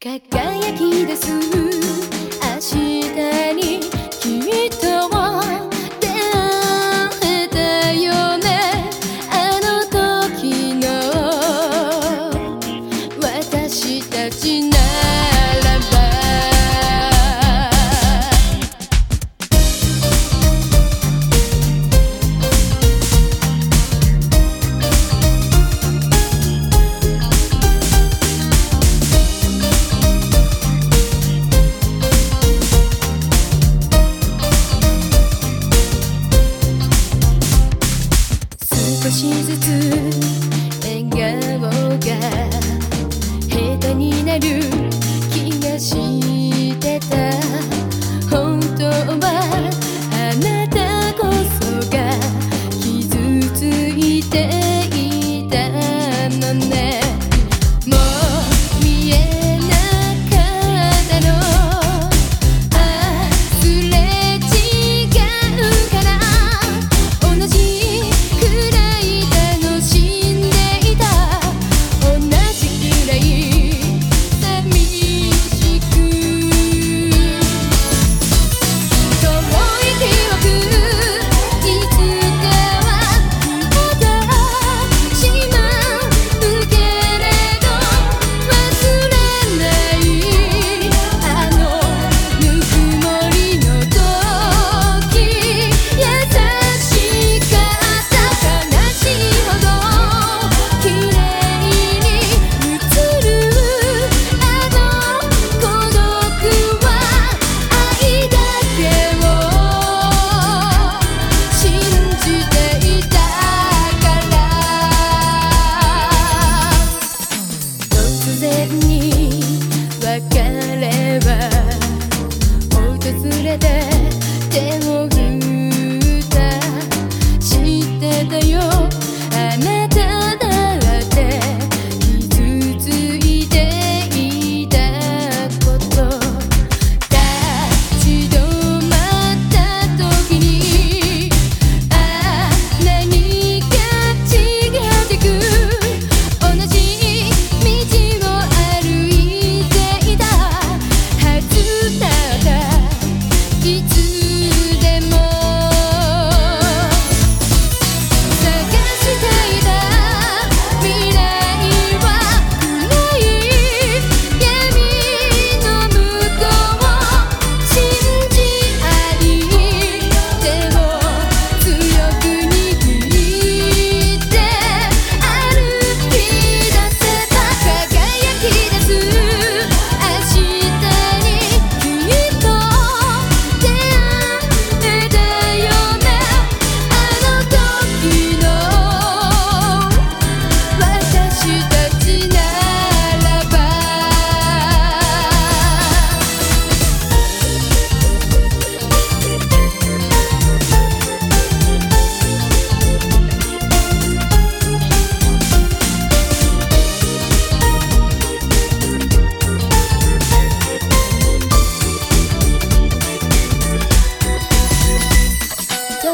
輝き出す。少しずつ笑顔が下手になる。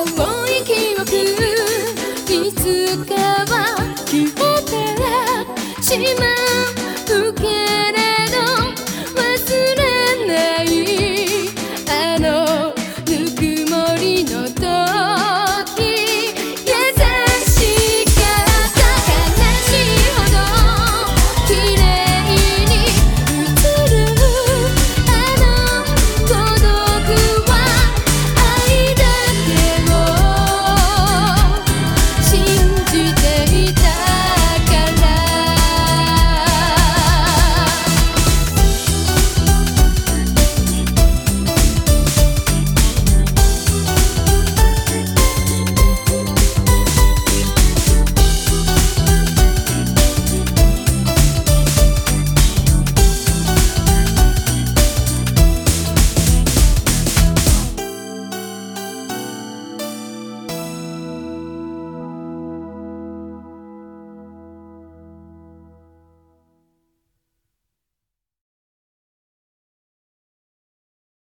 いいつかは消えてしまう。